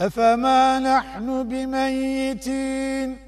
أفما نحن بميتين؟